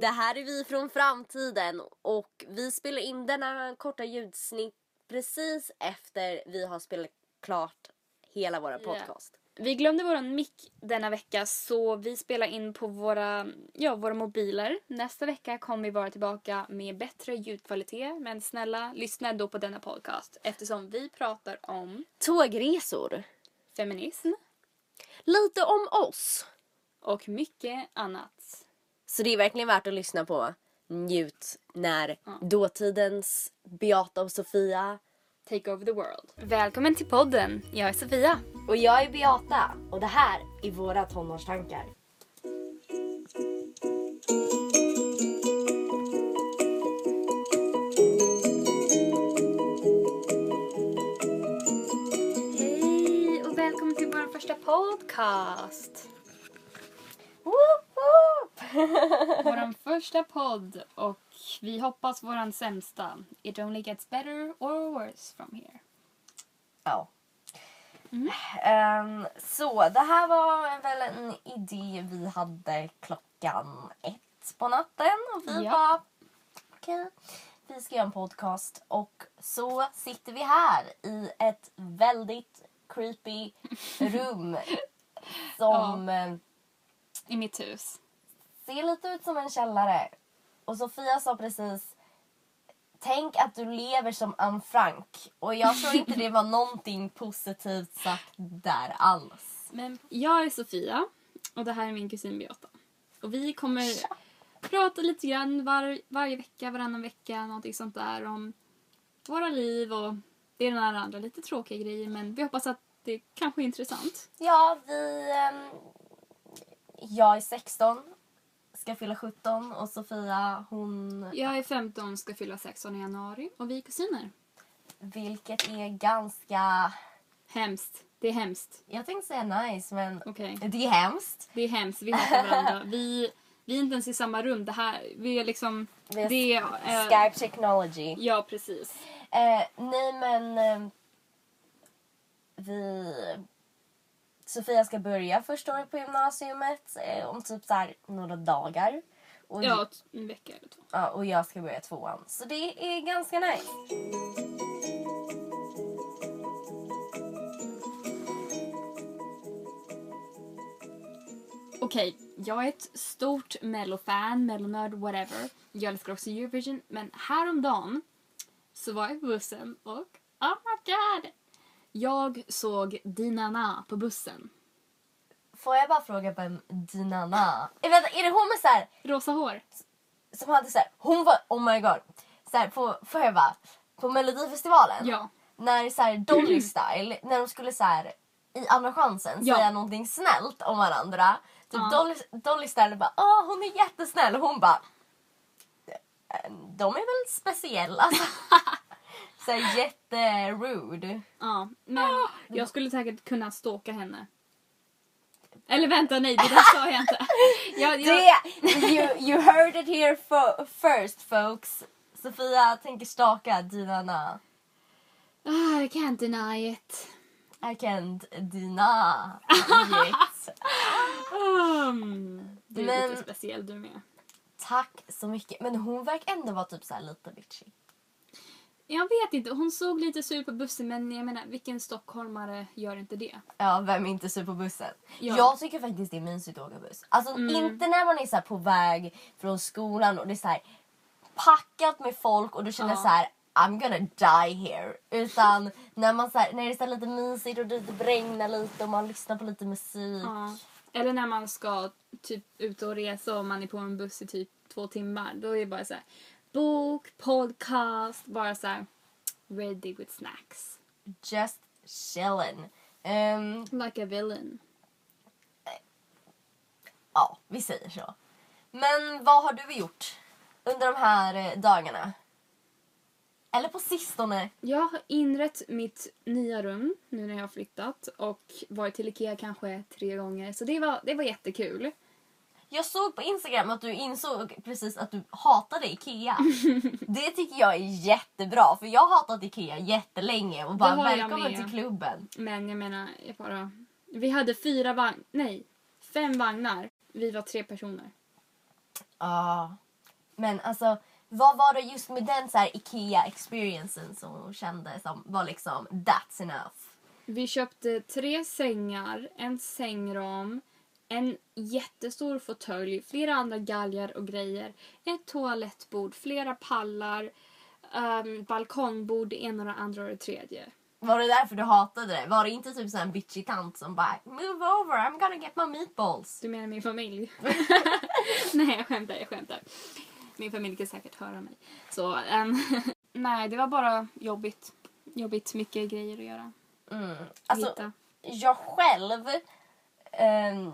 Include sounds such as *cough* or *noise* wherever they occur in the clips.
Det här är vi från framtiden och vi spelar in denna korta ljudsnitt precis efter vi har spelat klart hela våra Ja. podcast. Vi glömde våran mick denna vecka så vi spelar in på våra, ja, våra mobiler. Nästa vecka kommer vi vara tillbaka med bättre ljudkvalitet men snälla lyssna då på denna podcast eftersom vi pratar om Tågresor. feminism Lite om oss. och mycket annat. Så det är verkligen värt att lyssna på. Njut när Ja. dåtidens Beata och Sofia Take over the world. Välkommen till podden. Jag är Sofia. och jag är Beata och det här är våra tonårstankar. Hej och välkommen till vår första podcast. Woop. Vår första podd och vi hoppas våran sämsta. It only gets better or worse from here. Ja. Mm. Ehm, så det här var väl en idé vi hade klockan ett på natten och vi Ja. bara okej, vi ska göra en podcast och så sitter vi här i ett väldigt creepy *laughs* rum som eh, I mitt hus. Ser lite ut som en källare. Och Sofia sa precis Tänk att du lever som Anne Frank. Och jag tror inte det var någonting positivt sagt där alls. Men jag är Sofia och det här är min kusin Beata. Och vi kommer prata lite grann var, varje vecka, varannan vecka, någonting sånt där om våra liv och det ena och det andra. Lite tråkiga grejer men vi hoppas att det kanske är intressant. Ja, vi... ehm, jag är 16, ska fylla 17 och Sofia hon... Jag är 15 ska fylla 16 i januari och vi är kusiner. Vilket är ganska... Hemskt. Det är hemskt. Jag tänkte säga nice men Okej. det är hemskt. Det är hemskt. Vi hatar varandra. *laughs* Vi, vi är inte ens i samma rum. Det här, vi är liksom... Vi är det är, Skype technology. Ja, precis. Eh, nej men eh, vi... Sofia ska börja första året på gymnasiet eh, om typ så här några dagar. Och, Ja, en vecka eller två. ja, och jag ska börja tvåan. Så det är ganska nice. Okej, jag är ett stort mellofan, mellonörd, whatever. Jag älskar också Eurovision, men häromdagen så var jag på bussen och oh my god! Jag såg Dinana på bussen. Får jag bara fråga vem Dinana... Eh, vänta, är det hon med så här, Rosa hår. som hade så här, hon var, oh my god. Så här, på, får jag bara, på melodifestivalen. Ja. När så här Dolly style, när de skulle så här i andra chansen Ja. säga någonting snällt om varandra. Typ Ja. Dolly, Dolly style bara åh hon är jättesnäll och hon bara "Eh, de är väl speciella. *laughs* Så här jätterude. Ja, men jag skulle säkert kunna stalka henne. Eller vänta, nej, det där sa jag inte. Jag, *laughs* jag, Det, you, you heard it here fo- first folks. Sofia tänker staka Dinana. Ah, I can't deny it. I can't deny it. *laughs* Um, du är Men- lite speciell du med. Tack så mycket. Men hon verkar ändå vara typ så här lite bitchy. Jag vet inte, hon såg lite sur på bussen men jag menar vilken stockholmare gör inte det? Ja, vem är inte sur på bussen? Ja. Jag tycker faktiskt det är mysigt att åka buss. Alltså Mm. inte när man är så på väg från skolan och det är så här packat med folk och du känner Ja. så här I'm gonna die here. Utan *laughs* när, man så här, när det är lite mysigt och det regnar lite och man lyssnar på lite musik. Ja. Eller när man ska typ ut och resa och man är på en buss i typ två timmar. Då är det bara så här bok, podcast, bara så här ready with snacks. Just chillin. Ehm, Like a villain. ja, vi säger så. Men vad har du gjort under de här eh, dagarna? Eller på sistone? Jag har inrett mitt nya rum nu när jag har flyttat och varit till Ikea kanske tre gånger. Så det var, det var jättekul. Jag såg på Instagram att du insåg precis att du hatade Ikea. *laughs* Det tycker jag är jättebra för jag har hatat Ikea jättelänge och bara välkommen till klubben. Men jag menar, jag bara... Vi hade fyra vagnar, nej, fem vagnar. Vi var tre personer. Ja. Men alltså, vad var det just med den så IKEA-experiencen som hon kände som var liksom that's enough? Vi köpte tre sängar, en sängram, en jättestor fåtölj, flera andra galgar och grejer, ett toalettbord, flera pallar, um, balkongbord, det ena och det andra och det tredje. Var det därför du hatade det? Var det inte typ en bitchy tant som bara move over, I'm gonna get my meatballs? Du menar min familj? *laughs* *laughs* nej, jag skämtar, jag skämtar. Min familj kan säkert höra mig. Så, um, *laughs* nej, det var bara jobbigt. Jobbigt, mycket grejer att göra. Mm. Alltså, Hitta. jag själv... ehm,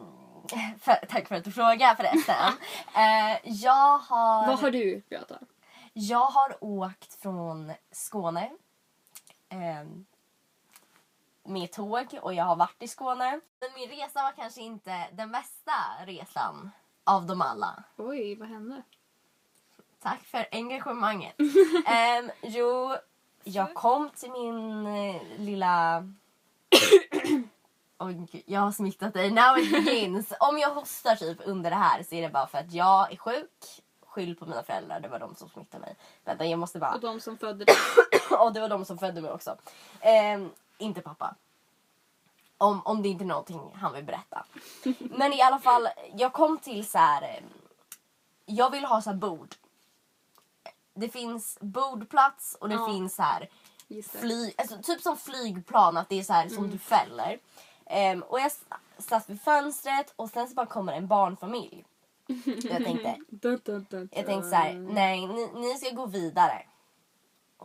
för, tack för att du frågar förresten. uh, *laughs* jag har... Vad har du, Beata? Jag har åkt från Skåne ehm, med tåg och jag har varit i Skåne. Men min resa var kanske inte den bästa resan av dem alla. Oj, vad hände? Tack för engagemanget. *laughs* Ehm, jo, jag kom till min eh, lilla... *coughs* Gud, jag har smittat dig. Now it begins. *laughs* Om jag hostar typ under det här så är det bara för att jag är sjuk. Skyll på mina föräldrar, det var de som smittade mig. Vänta, jag måste bara... Och de som födde *coughs* dig. Och det var de som födde mig också. Ehm, inte pappa. Om, om det inte är någonting han vill berätta. *laughs* Men i alla fall, jag kom till så här. ehm, Jag vill ha så här bord. Det finns bordplats och det Ja. finns så här flyg, alltså, typ som flygplan, att det är så här som du fäller. Ehm, och jag satt vid fönstret och sen så bara kommer en barnfamilj. Jag tänkte, *laughs* jag tänkte så här, nej ni, ni ska gå vidare.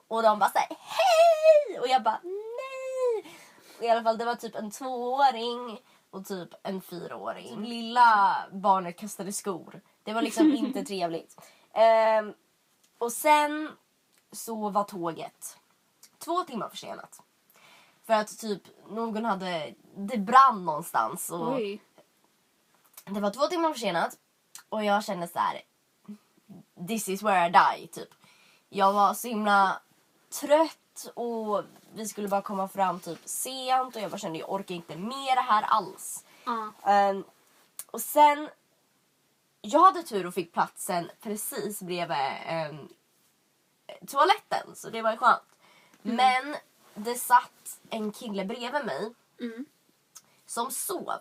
Och de bara så här, hej! Och jag bara nej! Och I alla fall det var typ en tvååring och typ en fyraåring. Lilla barnet kastade skor. Det var liksom inte *laughs* trevligt. Ehm, och sen så var tåget två timmar försenat. För att typ någon hade, det brann någonstans och Oj. det var två timmar försenat och jag kände så här. This is where I die, typ. Jag var så himla trött och vi skulle bara komma fram typ sent och jag bara kände jag orkar inte med det här alls. Ja. Ehm, och sen, jag hade tur och fick platsen precis bredvid ehm, toaletten så det var ju skönt. Men det satt en kille bredvid mig Mm. som sov.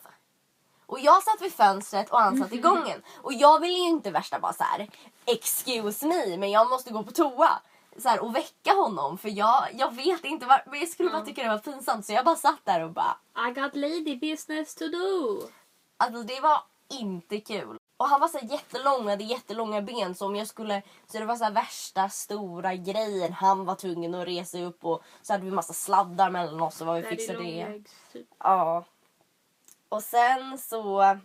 Och jag satt vid fönstret och han satt i gången. Och jag ville ju inte värsta bara så här. excuse me men jag måste gå på toa. Så här, och väcka honom för jag, jag vet inte var, men jag skulle bara tycka det var pinsamt så jag bara satt där och bara I got lady business to do. Alltså det var inte kul. Och han var så jättelång och hade jättelånga ben så om jag skulle... Så det var så värsta stora grejen. Han var tvungen att resa upp och så hade vi massa sladdar mellan oss och vad vi Daddy fixade det. typ. Ja. Och sen så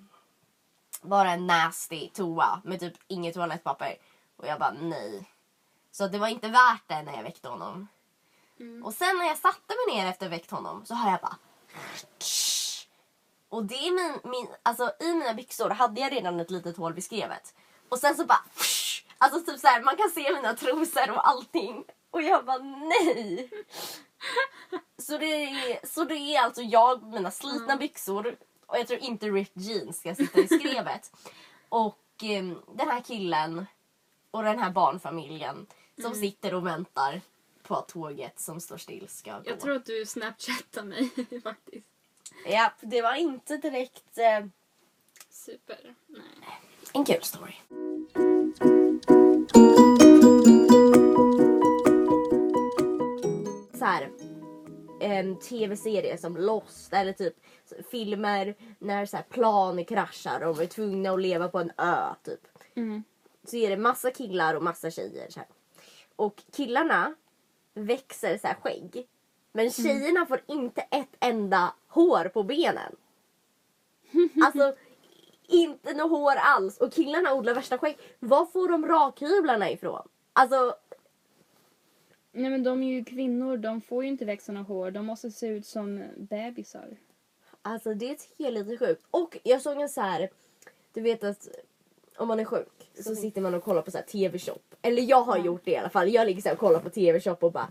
var det en nasty toa med typ inget toalettpapper. Och jag bara nej. Så det var inte värt det när jag väckte honom. Mm. Och sen när jag satte mig ner efter att väckt honom så hör jag bara och det är min, min, alltså i mina byxor hade jag redan ett litet hål vid skrevet. Och sen så bara Alltså typ så här, man kan se mina trosor och allting. Och jag bara nej. *laughs* Så det är, så det är alltså jag mina slitna byxor och jag tror inte ripped jeans ska sitta i skrevet. *laughs* och em, den här killen och den här barnfamiljen som sitter och väntar på att tåget som står still ska gå. Jag tror att du snapchattar mig *laughs* faktiskt. Ja, det var inte direkt eh, Super. Nej. en kul story. Så här, en tv-serie som Lost eller typ filmer när så här plan kraschar och de är tvungna att leva på en ö typ. Mm. Så är det massa killar och massa tjejer. Så här. Och killarna växer så här skägg. Men tjejerna får inte ett enda hår på benen. Alltså inte något hår alls. Och killarna odlar värsta skägg. Var får de rakhyvlarna ifrån? Alltså Nej men de är ju kvinnor, de får ju inte växa några hår. De måste se ut som bebisar. Alltså det är lite sjukt. Och jag såg en så här, du vet att om man är sjuk så sitter man och kollar på så här tv-shop. Eller jag har gjort det i alla fall. Jag ligger så och kollar på tv-shop och bara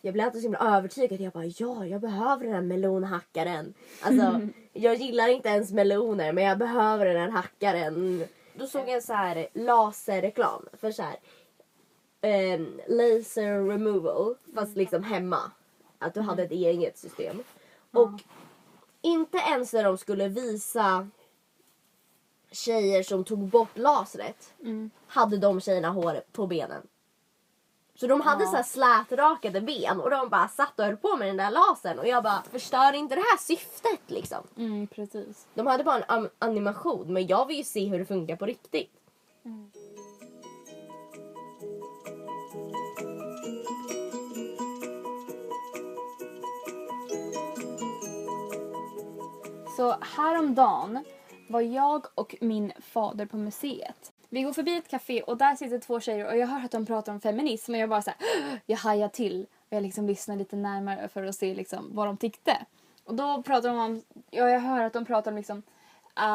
jag blir alltid så himla övertygad. Jag bara ja, jag behöver den här melonhackaren. Alltså *laughs* jag gillar inte ens meloner men jag behöver den här hackaren. då såg jag en så här laserreklam för så här ehm, laser removal fast liksom hemma. Att du hade ett eget system. Och inte ens när de skulle visa tjejer som tog bort lasret Mm. hade de tjejerna hår på benen. Så de hade Ja. så här slätrakade ben och de bara satt och höll på med den där lasern och jag bara förstör inte det här syftet liksom. Mm, precis. De hade bara en animation men jag vill ju se hur det funkar på riktigt. Så häromdagen var jag och min fader på museet. Vi går förbi ett café och där sitter två tjejer och jag hör att de pratar om feminism och jag bara så här, *gasps* jag hajar till. Och jag liksom lyssnar lite närmare för att se liksom vad de tyckte. Och då pratar de om, ja, jag hör att de pratar om liksom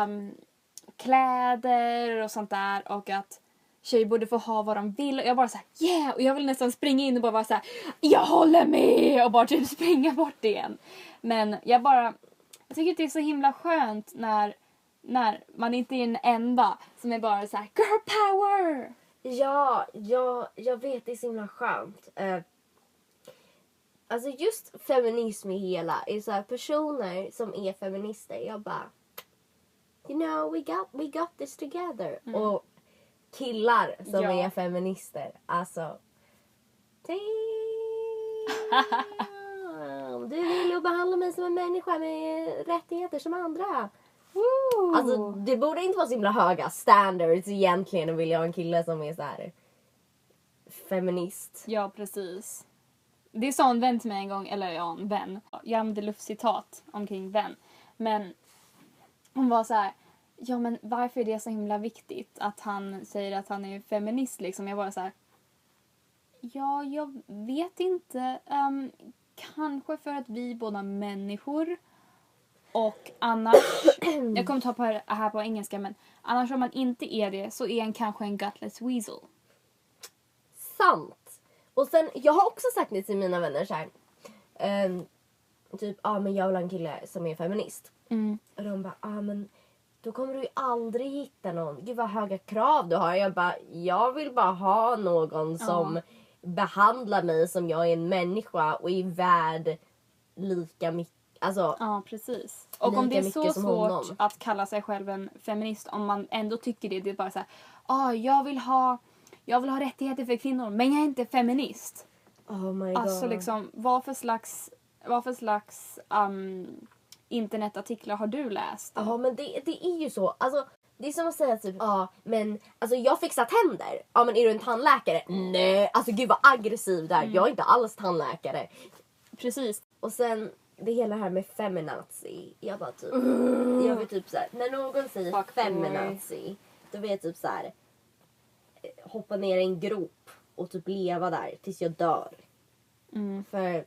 um, kläder och sånt där och att tjejer borde få ha vad de vill och jag bara så här, yeah! Och jag vill nästan springa in och bara vara så här, jag håller med! Och bara typ *laughs* springa bort igen. Men jag bara, jag tycker att det är så himla skönt när, när man inte är den enda som är bara så här, girl power! Ja, ja, jag vet det är så himla skönt. Eh, alltså just feminism i hela, är så här personer som är feminister, jag bara You know, we got, we got this together. Och killar som Ja. är feminister, alltså Damn! *laughs* Du vill ju behandla mig som en människa med rättigheter som andra. Woo! Alltså det borde inte vara så himla höga standards egentligen att vilja ha en kille som är så här feminist. Ja, precis. Det sa en vän till mig en gång, eller ja, en vän. Jag använde luftcitat omkring vän. Men hon var så här, ja men varför är det så himla viktigt att han säger att han är feminist liksom? Jag var så här, ja, jag vet inte. Ehm, kanske för att vi båda människor. Och annars, *clears throat* jag kommer ta på det här på engelska men annars om man inte är det så är han kanske en gutless weasel. Sant! Och sen, jag har också sagt det till mina vänner så här. ehm, typ, ja ah, men jag vill ha en kille som är feminist. Mm. Och de bara, ah, men då kommer du ju aldrig hitta någon. Gud vad höga krav du har. Jag bara, jag vill bara ha någon som behandlar mig som jag är en människa och är värd lika mycket. Alltså, Ja, precis. Och om det är så svårt honom. att kalla sig själv en feminist, om man ändå tycker det, det är bara så här, ah, jag vill ha jag vill ha rättigheter för kvinnor, men jag är inte feminist. oh my god. Alltså liksom, vad för slags, vad för slags um, internetartiklar har du läst? Ja men det, det är ju så. Alltså, det är som att säga typ, ja men alltså jag fixar tänder. Ja men är du en tandläkare? Nej, alltså gud vad aggressiv där. Jag är inte alls tandläkare. Precis. Och sen det hela här med feminazi. Jag bara typ, jag vill typ såhär, när någon säger Fuckboy. feminazi. Då vill jag typ såhär hoppa ner i en grop och typ leva där tills jag dör. Mm. För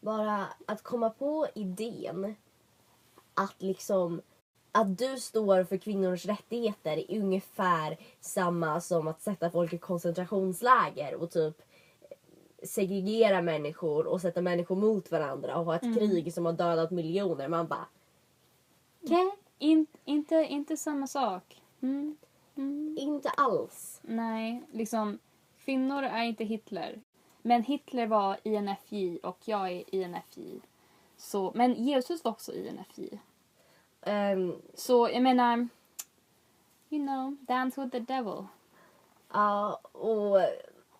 bara att komma på idén att liksom att du står för kvinnors rättigheter är ungefär samma som att sätta folk i koncentrationsläger och typ segregera människor och sätta människor mot varandra och ha ett krig som har dödat miljoner. Man bara... Okej, In, inte, inte samma sak. Mm. inte alls. Nej, liksom kvinnor är inte Hitler. Men Hitler var INFJ och jag är INFJ. Så, men Jesus var också INFJ. Ehm, Så jag menar, you know, dance with the devil. Ja, och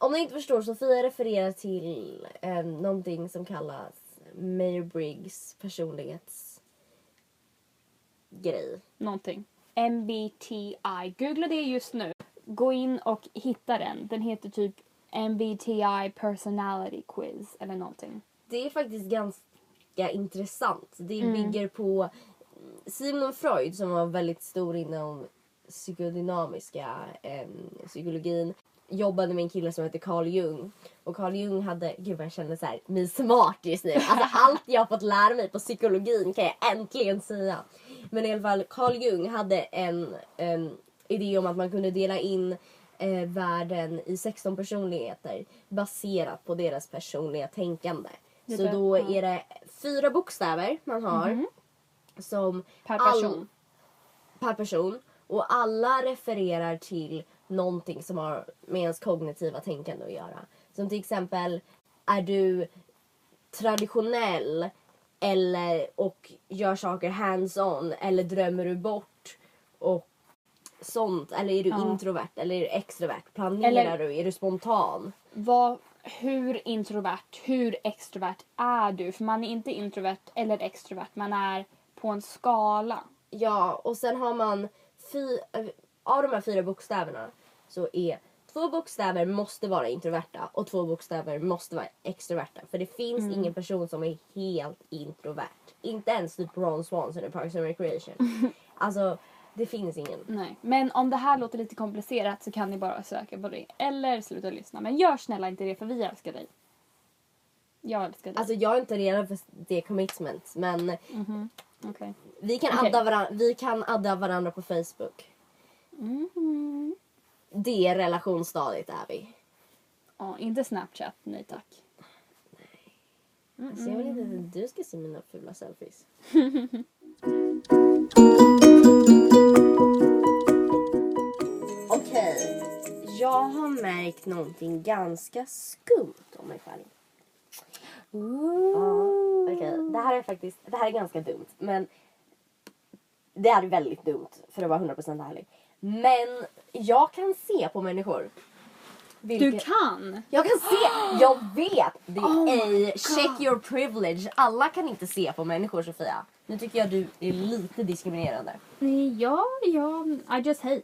om ni inte förstår, Sofia refererar till eh, någonting som kallas Mayor Briggs personlighetsgrej. Någonting. MBTI. Googla det just nu. Gå in och hitta den. Den heter typ MBTI personality quiz eller någonting. Det är faktiskt ganska intressant. Det Mm. bygger på Sigmund Freud som var väldigt stor inom psykodynamiska eh, psykologin jobbade med en kille som heter Carl Jung. Och Carl Jung hade, gud vad jag känner så här, mig smart just nu. Alltså *laughs* allt jag har fått lära mig på psykologin kan jag äntligen säga. Men i alla fall, Carl Jung hade en, en idé om att man kunde dela in eh, världen i 16 personligheter baserat på deras personliga tänkande. Det Så där- då ja. är det fyra bokstäver man har som Per all- person. per person. Och alla refererar till någonting som har med ens kognitiva tänkande att göra. Som till exempel, är du traditionell eller, och gör saker hands-on eller drömmer du bort och sånt. Eller är du Ja. introvert eller är du extrovert? Planerar Eller- du? Är du spontan? Vad, hur introvert, hur extrovert är du? För man är inte introvert eller extrovert, man är på en skala. Ja, och sen har man fy, av de här fyra bokstäverna så är två bokstäver måste vara introverta och två bokstäver måste vara extroverta. För det finns ingen person som är helt introvert. Inte ens typ Ron Swanson i Parks and Recreation. *laughs* alltså, det finns ingen. Nej. Men om det här låter lite komplicerat så kan ni bara söka på det. Eller sluta lyssna. Men gör snälla inte det för vi älskar dig. Jag älskar dig. Alltså jag är inte redo för det commitment men Okej. vi kan, Okej. adda, varan- vi kan adda varandra på Facebook. Mhm. Det är relationsstadiet är vi. Ja, inte Snapchat, nej tack. Så jag vill inte att du ska se mina fula selfies. *laughs* Okej, jag har märkt någonting ganska skumt om mig själv. Ja, okej. Det här är faktiskt, det här är ganska dumt men det är väldigt dumt för att vara 100% ärlig. Men jag kan se på människor. Du vilka- kan! jag kan se, jag *gasps* vet! Det är Oh ej, check your privilege. Alla kan inte se på människor Sofia. Nu tycker jag du är lite diskriminerande. Nej, ja, ja, I just hate.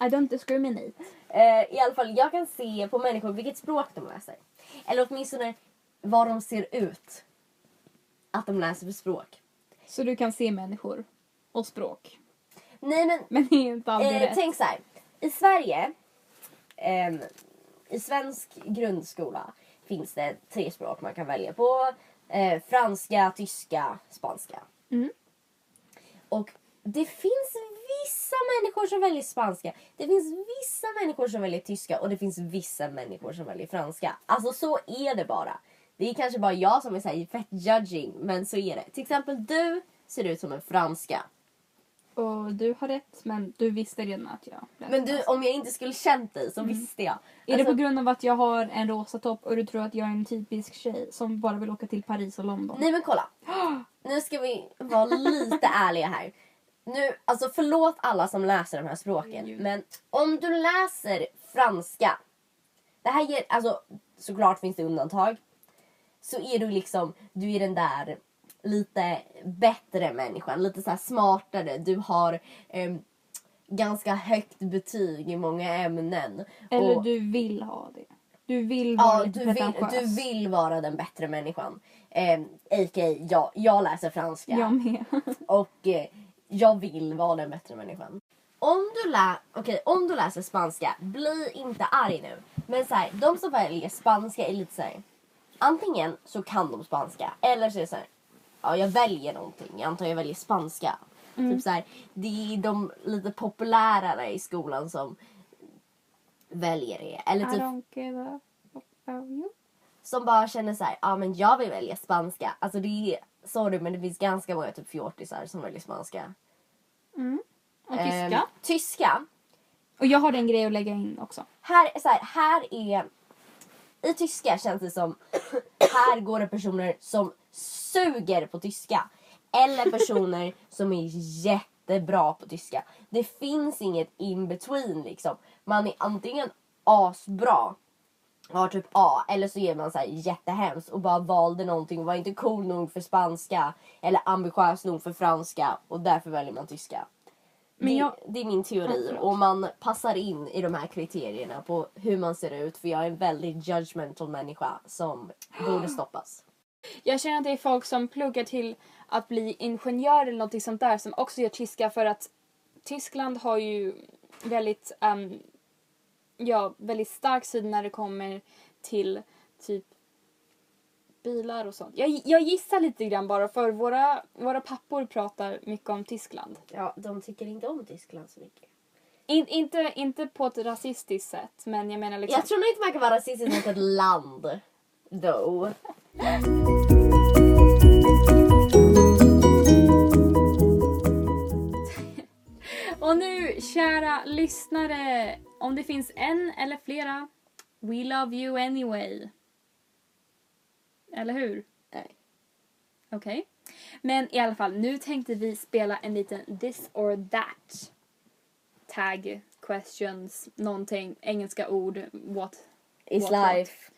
I don't discriminate. Eh, I alla fall, jag kan se på människor vilket språk de läser. Eller åtminstone vad de ser ut att de läser för språk. Så du kan se människor och språk. Nej men Men det är inte alltid Eh, rätt. tänk så här. I Sverige, ehm, i svensk grundskola finns det tre språk man kan välja på. Eh, franska, tyska, spanska. Mm. Och det finns vissa människor som väljer spanska. Det finns vissa människor som väljer tyska och det finns vissa människor som väljer franska. Alltså så är det bara. Det är kanske bara jag som är så här fett judging men så är det. Till exempel du ser ut som en franska. Och du har rätt, men du visste redan att jag Men du, om jag inte skulle känt dig så visste jag. Är det Alltså, på grund av att jag har en rosa topp och du tror att jag är en typisk tjej som bara vill åka till Paris och London? Nej men kolla. *gasps* Nu ska vi vara lite ärliga här. Nu, alltså förlåt alla som läser de här språken. Gud. Men om du läser franska. Det här ger, alltså såklart finns det undantag. Så är du liksom, du är den där lite bättre människan. Lite så här smartare. Du har ehm, ganska högt betyg i många ämnen. Eller Och- du vill ha det. Du vill vara Ja, lite du vill, du vill vara den bättre människan. Eh, A.k.a. jag, jag läser franska. Jag med. *laughs* Och eh, jag vill vara den bättre människan. Om du, lä- okay, om du läser spanska, bli inte arg nu. Men så här, de som väljer spanska är lite så här. Antingen så kan de spanska eller så är det så här. Ja, jag väljer någonting. Jag antar jag väljer spanska. Typ så här, det är de lite populärare i skolan som väljer det. Eller I typ don't give a about you. som bara känner så här, ja men jag vill välja spanska. Alltså det är, sorry men det finns ganska många typ fjortisar som väljer spanska. Och Ehm, tyska. tyska. Och jag har en grej att lägga in också. Här, så här, här är, i tyska känns det som, här går det personer som suger på tyska. Eller personer *laughs* som är jättebra på tyska. Det finns inget in between liksom. Man är antingen asbra har typ A eller så är man så här jättehemskt och bara valde någonting och var inte cool nog för spanska eller ambitiös nog för franska och därför väljer man tyska. Men det, jag- det är min teori Ja, och man passar in i de här kriterierna på hur man ser ut för jag är en väldigt judgmental människa som borde *gasps* stoppas. Jag känner att det är folk som pluggar till att bli ingenjör eller något sånt där som också gör tyska för att Tyskland har ju väldigt, ehm, ja, väldigt stark sida när det kommer till typ bilar och sånt. Jag, jag gissar lite grann bara för våra, våra pappor pratar mycket om Tyskland. Ja, de tycker inte om Tyskland så mycket. In, inte, inte på ett rasistiskt sätt men jag menar liksom... Jag tror nog inte man kan vara rasistisk mot ett land. Though. Och nu kära lyssnare, om det finns en eller flera, we love you anyway. Eller hur? Nej. Okej. Men i alla fall, nu tänkte vi spela en liten this or that. Tag, questions, någonting, engelska ord, what. It's What, what?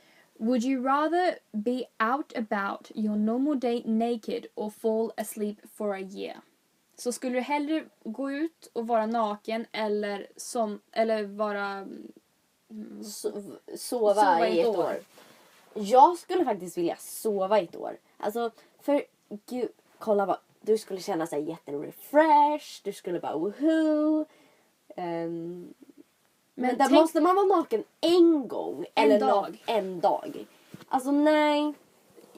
Would you rather be out about your normal day naked or fall asleep for a year? Så skulle du hellre gå ut och vara naken eller, som, eller vara... So- sova, Sova i ett år. Jag skulle faktiskt vilja sova i ett år. Alltså, för gud, kolla vad du skulle känna sig jätterefresh, du skulle bara woho. Um, men där tänk- måste man vara naken en gång. En eller dag. nå- en dag. Alltså nej.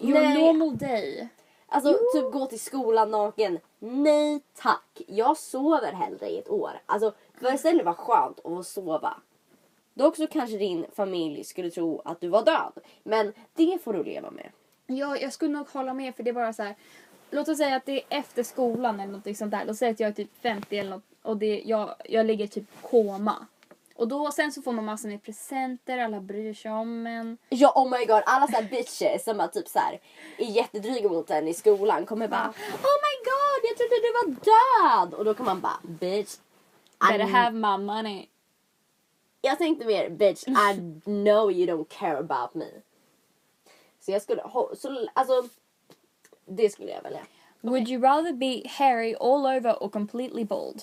Your nej. normal day. Alltså typ gå till skolan naken. Nej tack. Jag sover hellre i ett år. Alltså föreställ dig vad skönt att få sova. Dock så kanske din familj skulle tro att du var död. Men det får du leva med. Ja, jag skulle nog hålla med för det är bara så här. Låt oss säga att det är efter skolan eller något sånt där. Låt säga att jag är typ 50 eller något och det, jag, jag ligger typ koma. Och då, sen så får man massor med presenter, alla bryr sig om en. Ja oh my god alla såhär bitches som bara typ såhär är jättedryga mot en i skolan kommer bara Oh my god jag trodde du var död! Och då kommer man bara bitch. Better I have my money. Jag tänkte mer bitch I know you don't care about me. Så jag skulle, så, alltså det skulle jag välja. Would you rather be hairy all over or completely bald?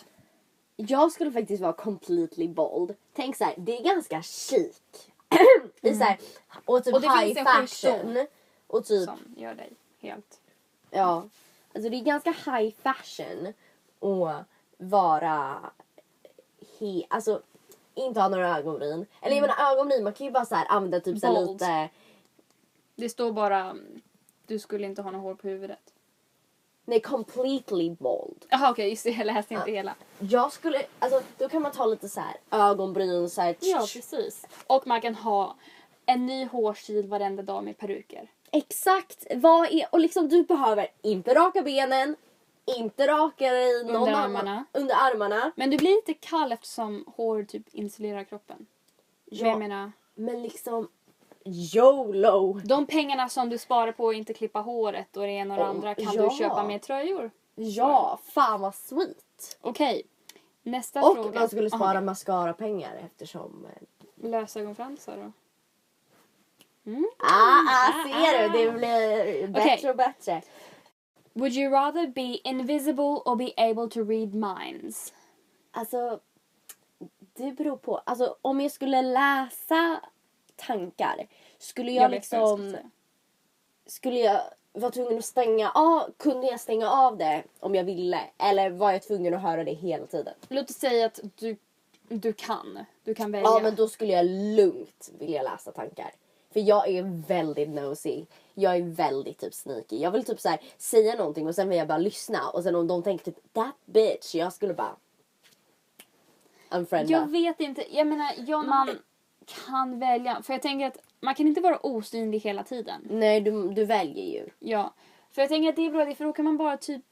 Jag skulle faktiskt vara completely bold. Tänk så här, det är ganska chic. *clears throat* I så här, och typ Och det high fashion. Och typ, Som gör dig helt... ja. Alltså det är ganska high fashion att vara he, alltså inte ha några ögonbryn. Eller jag menar ögonbryn, man kan ju bara så här använda typ så Bold. lite Det står bara du skulle inte ha något hår på huvudet. Nej, completely bold. Jaha okej, just det. Jag läste inte hela. Jag skulle, alltså då kan man ta lite så här ögonbryn så här. Ja, precis. Och man kan ha en ny hårstil varenda dag med peruker. Exakt, vad är, och liksom du behöver inte raka benen, inte raka dig någon Under annan- armarna. under armarna. Men du blir lite kall eftersom hår typ insulerar kroppen. Ja. Men jag menar, Men liksom YOLO! de pengarna som du sparar på att inte klippa håret och det ena och det Oh, andra kan ja. du köpa med tröjor. Ja, fan vad sweet! Okej, nästa Och fråga. man skulle spara Aha, mascara-pengar eftersom... eh, lösögonfransar då? Mm. Ah, ah, ser du? Det blir bättre Okej. och bättre. Would you rather be invisible or be able to read minds? Alltså, det beror på. Alltså om jag skulle läsa tankar, skulle jag, jag liksom... säga. skulle jag vara tvungen att stänga av, kunde jag stänga av det om jag ville? Eller var jag tvungen att höra det hela tiden? Låt oss säga att du, du kan. Du kan välja. Ja men då skulle jag lugnt vilja läsa tankar. För jag är väldigt nosy. Jag är väldigt typ sneaky. Jag vill typ så här, säga någonting och sen vill jag bara lyssna. Och sen om de tänker typ that bitch, jag skulle bara unfrienda. Jag vet inte. Jag menar, jag, man kan välja. För jag tänker att man kan inte vara osynlig hela tiden. Nej du, du väljer ju. Ja. För jag tänker att det är bra, för då kan man bara typ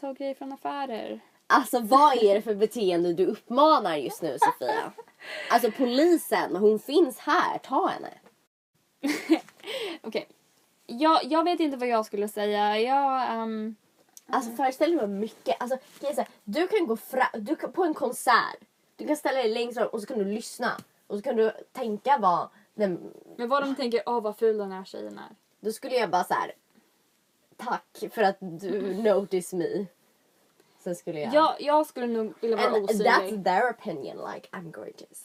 ta grejer från affärer. Alltså vad är det för beteende du uppmanar just nu Sofia? *laughs* Alltså polisen, hon finns här, ta henne. *laughs* Okej. Jag, jag vet inte vad jag skulle säga. Jag... ehm, Alltså föreställ dig vad mycket, alltså kan säga, du kan gå fram, du kan, på en konsert, du kan ställa dig längst fram och så kan du lyssna. Och så kan du tänka vad, den, men vad de tänker, åh vad ful den här tjejen är. då skulle jag bara så här. Tack för att du notice me. Sen skulle jag... Jag, jag skulle nog vilja vara And osynlig. that's their opinion, like I'm gorgeous.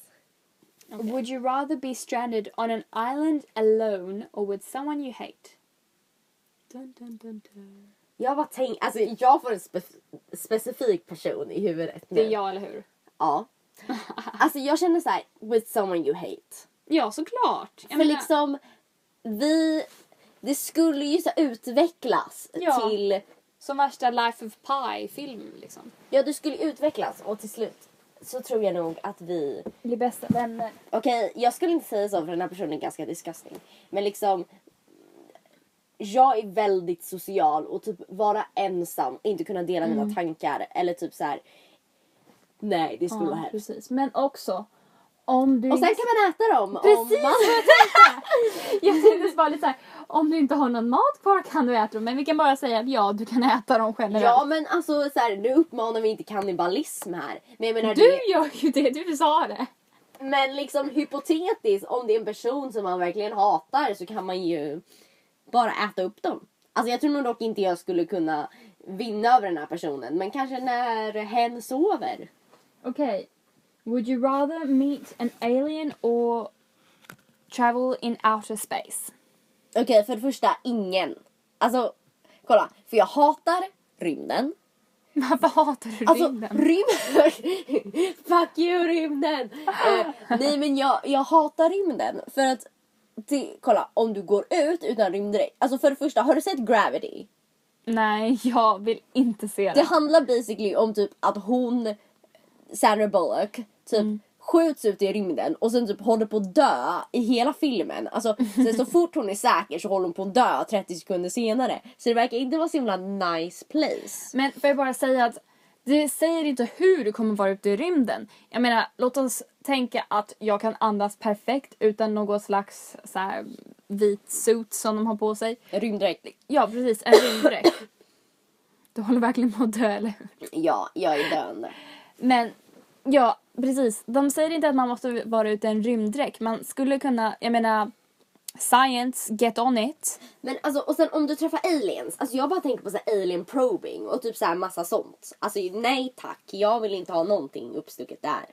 Would you rather be stranded on an island alone or with someone you hate? Dun, dun, dun, dun. Jag bara tänk, alltså jag får en spe- specifik person i huvudet nu. Det är jag, eller hur? Ja. *laughs* Alltså jag känner så här, with someone you hate. Ja, såklart. Jag För menar, liksom, vi, det skulle ju så utvecklas Ja. till, Som värsta Life of Pi-film liksom. ja det skulle utvecklas och till slut så tror jag nog att vi, Bli bästa vänner. okej jag skulle inte säga så för den här personen är ganska disgusting. Men liksom, jag är väldigt social och typ vara ensam, inte kunna dela mina tankar eller typ så här. Nej, det skulle vara Ja, hemskt. precis. Men också om du Och sen inte- kan man äta dem. om Precis man... Jag tänkte bara lite så här, om du inte har någon mat kvar kan du äta dem. Men vi kan bara säga att ja, du kan äta dem generellt. Ja men alltså så här, nu uppmanar vi inte kannibalism här. Men jag menar du det, gör ju det, du sa det. Men liksom hypotetiskt, om det är en person som man verkligen hatar så kan man ju bara äta upp dem. Alltså jag tror nog dock inte jag skulle kunna vinna över den här personen. Men kanske när hen sover. Okej. Would you rather meet an alien or travel in outer space? Okej, för det första, ingen. Alltså, kolla. För jag hatar rymden. Varför hatar du Alltså, rymden? rymden! *laughs* Fuck you rymden! Eh, nej men jag, jag hatar rymden. För att, det, kolla, om du går ut utan rymddräkt. Alltså för det första, har du sett Gravity? Nej, jag vill inte se det. Det handlar basically om typ att hon, Sandra Bullock, typ skjuts ut i rymden och sen typ håller på att dö i hela filmen. Alltså sen så *laughs* fort hon är säker så håller hon på att dö 30 sekunder senare. Så det verkar inte vara så himla nice place. Men får jag bara säga att det säger inte hur du kommer vara ute i rymden. Jag menar, låt oss tänka att jag kan andas perfekt utan något slags så här, vit suit som de har på sig. Rymddräkt. Ja, precis. En rymddräkt. *laughs* Du håller verkligen på att dö, eller hur? Ja, jag är döende. Men ja, precis. De säger inte att man måste vara ute i en rymddräkt. Man skulle kunna, jag menar, science, get on it. Men alltså, och sen om du träffar aliens, alltså jag bara tänker på så alien probing och typ så här massa sånt. Alltså nej tack, jag vill inte ha någonting uppstucket där.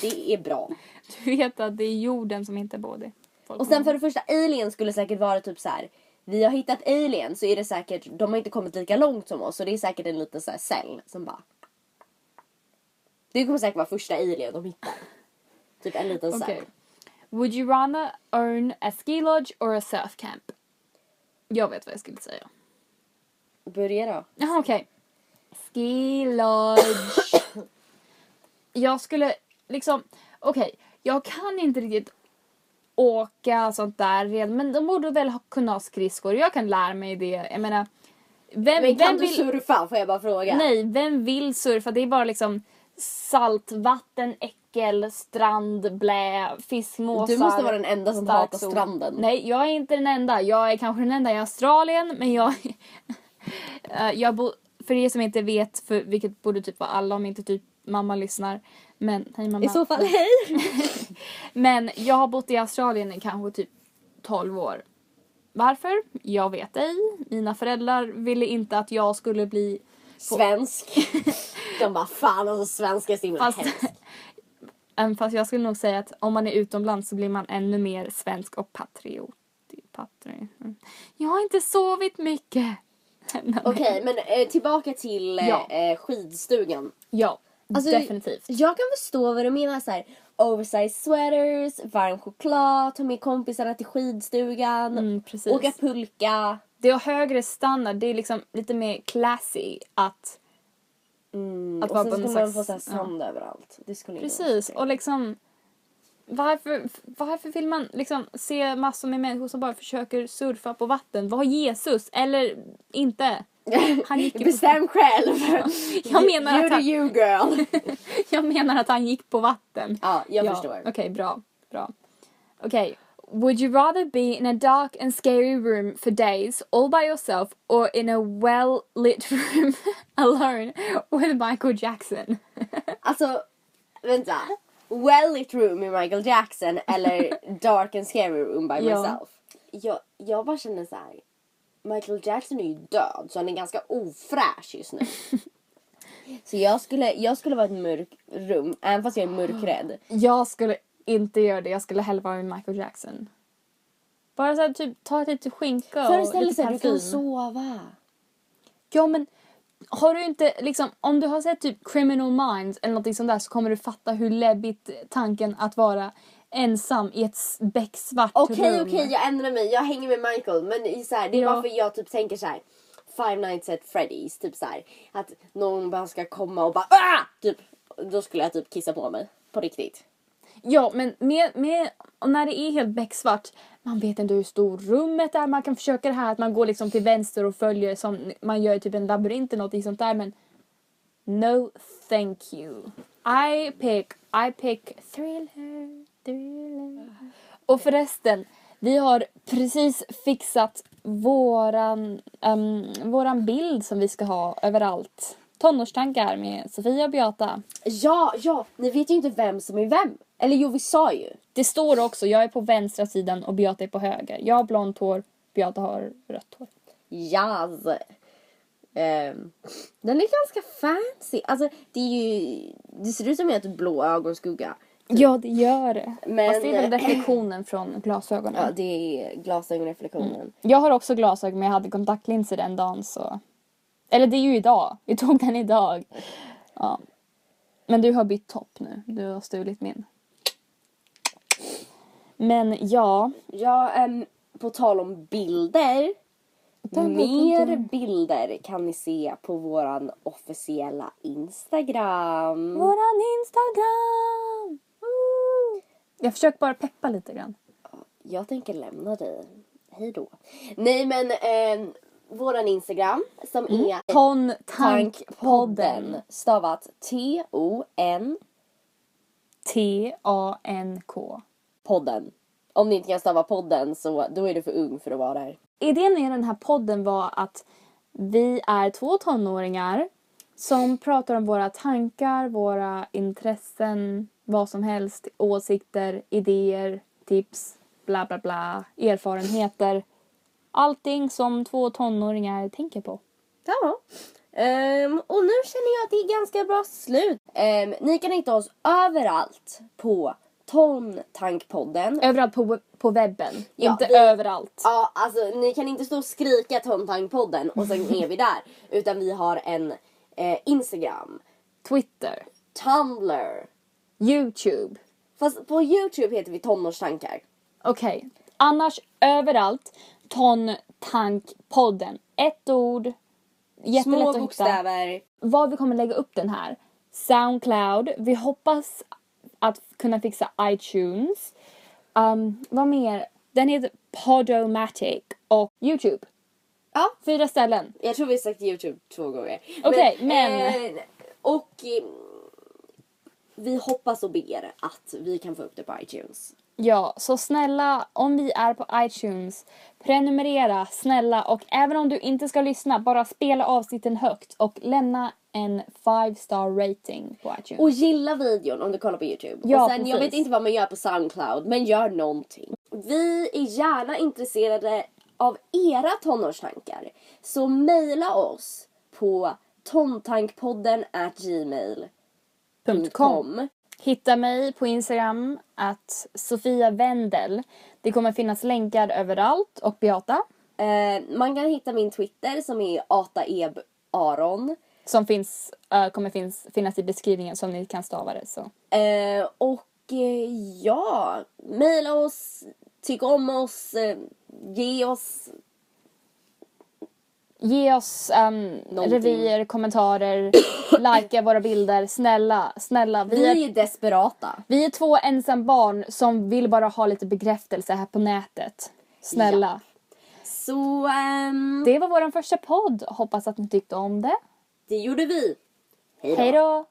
Det är bra. *laughs* Du vet att det är jorden som inte är både. Och sen för det första, aliens skulle säkert vara typ så här. Vi har hittat aliens så är det säkert, de har inte kommit lika långt som oss så det är säkert en liten så här cell som bara... Det kommer säkert vara första alien de hittar. Typ en liten Okej. cell. Would you rather own a ski lodge or a surf camp? Jag vet vad jag skulle säga. Börja då. Jaha, okej. Ski lodge. *coughs* jag skulle liksom, okej, jag kan inte riktigt åka sånt där redan, men de borde väl ha, kunna ha skridskor. Jag kan lära mig det. Jag menar, vem, Men kan vem du vill... surfa får jag bara fråga? Nej, vem vill surfa? Det är bara liksom saltvatten, äckel, strand, blä, fiskmåsar. Du måste vara den enda som hatar stranden. Nej, jag är inte den enda. Jag är kanske den enda i Australien, men jag... *laughs* Eh, jag bo, för er som inte vet, för, vilket borde typ vara alla om inte typ mamma lyssnar. Men, hej mamma. I så fall hej! *laughs* Men jag har bott i Australien i kanske typ 12 år. Varför? Jag vet ej. Mina föräldrar ville inte att jag skulle bli Svensk. *laughs* De bara fan alltså svenska är så himla Fast, hemskt. *laughs* Även fast jag skulle nog säga att om man är utomlands så blir man ännu mer svensk och patriot. Patri. mm. Jag har inte sovit mycket. *laughs* Okej men eh, tillbaka till eh, Ja. eh, skidstugan. Ja, Alltså, definitivt. Jag kan förstå vad du menar så här. Oversized sweaters, varm choklad, ta med kompisarna till skidstugan, Mm, precis. åka pulka. Det har högre standard, det är liksom lite mer classy att... Mm, Att och vara sen på skulle man få så här sand överallt. Det skulle Precis, och liksom... Varför, varför vill man liksom se massor med människor som bara försöker surfa på vatten? Vad har Jesus? Eller inte? *laughs* Han gick ju på, Bestäm själv! *laughs* Jag menar you att han- you girl. *laughs* jag menar att han gick på vatten. ja, jag Ja, förstår. Okej, bra. bra. Okej. Would you rather be in a dark and scary room for days all by yourself or in a well lit *laughs* room alone with Michael Jackson? *laughs* Alltså, vänta. Well lit room med Michael Jackson eller *laughs* dark and scary room by Ja. myself. Jag, jag bara känner så här. Michael Jackson är ju död så han är ganska ofräsch just nu. så jag skulle, jag skulle vara i ett mörkt rum, även fast jag är mörkrädd. Jag skulle inte göra det. Jag skulle hellre vara med Michael Jackson. Bara så här, typ ta lite skinka och Föreställ dig lite så här, du kan parfym. sova. Ja men har du inte liksom, om du har sett typ Criminal Minds eller något sånt där så kommer du fatta hur läbbigt tanken att vara ensam i ett becksvart Okej rum. okej jag ändrar mig, jag hänger med Michael men så här, det är Ja. bara för jag typ tänker så här. Five Nights at Freddy's, typ så här, Att någon bara ska komma och bara ah! Typ, då skulle jag typ kissa på mig. På riktigt. Ja, men med, med, och när det är helt becksvart, man vet inte hur stort rummet är. Man kan försöka det här att man går liksom till vänster och följer som man gör i typ en labyrint eller något sånt där men no thank you. I pick, I pick thriller, thriller. Och förresten, vi har precis fixat våran, um, våran bild som vi ska ha överallt. Tonårstankar med Sofia och Beata. Ja, ja, ni vet ju inte vem som är vem. Eller jo, vi sa ju. Det står också, jag är på vänstra sidan och Beata är på höger. Jag har blont hår, Beata har rött hår. Jazz. Ehm, den är ganska fancy. Alltså, det är ju... Det ser ut som en blå ögonskugga. Ja, det gör det. Men- Fast det är väl reflektionen från glasögonen. Ja, det är glasögonreflektionen. Jag har också glasögon men jag hade kontaktlinser den dagen så... Eller det är ju idag. Vi tog den idag. Ja. Men du har bytt topp nu. Du har stulit min. Men ja. Ja, ehm, på tal om bilder. Mer bilder kan ni se på våran officiella Instagram. Våran Instagram! Woo! Jag försöker bara peppa lite grann. Jag tänker lämna dig. Hej då. Nej men ehm, våran Instagram som är Ton Tankpodden. Stavat T-O-N T-A-N-K. Podden. Om ni inte kan stava podden så då är du för ung för att vara där. Idén med den här podden var att vi är två tonåringar som pratar om våra tankar, våra intressen, vad som helst, åsikter, idéer, tips, bla bla bla, erfarenheter. Allting som två tonåringar tänker på. Ja. Ehm, och nu känner jag att det är ganska bra slut. Ehm, ni kan hitta oss överallt på Tontankpodden. Överallt på, på webben, Ja, inte vi- överallt. Ja, alltså ni kan inte stå och skrika Tontankpodden och sen är vi där. *laughs* Utan vi har en eh, Instagram, Twitter, Tumblr. Youtube. Fast på Youtube heter vi Tonårstankar. Okej. Annars överallt, Ton Tankpodden. Ett ord. Jättelätt Små att hitta. bokstäver. Var vi kommer lägga upp den här. Soundcloud. Vi hoppas att kunna fixa iTunes. Um, vad mer? Den heter Podomatic och Youtube. Ja, Fyra ställen. jag tror vi har sagt Youtube två gånger. Okej, men- eh, och eh, vi hoppas och ber att vi kan få upp det på iTunes. Ja, så snälla om vi är på iTunes, prenumerera snälla och även om du inte ska lyssna, bara spela avsnitten högt och lämna en 5 star rating på iTunes. Och gilla videon om du kollar på Youtube. Ja, och sen, jag precis. vet inte vad man gör på Soundcloud, men gör någonting. Vi är gärna intresserade av era tonårstankar. Så mejla oss på tontankpodden at gmail.com. Hitta mig på Instagram att Sofia Wendel. Det kommer finnas länkar överallt och Beata Eh, man kan hitta min Twitter som är ataebaron. som finns, äh, kommer finns, finnas i beskrivningen som ni kan stava det så. Eh, och eh, ja, mejla oss, tyck om oss, eh, ge oss Ge oss um, revyer, kommentarer, *coughs* likea våra bilder. Snälla, snälla. Vi, vi är, är desperata. Vi är två ensambarn som vill bara ha lite bekräftelse här på nätet. Snälla. Ja. Så... Um... Det var vår första podd. Hoppas att ni tyckte om det. Det gjorde vi. Hej då.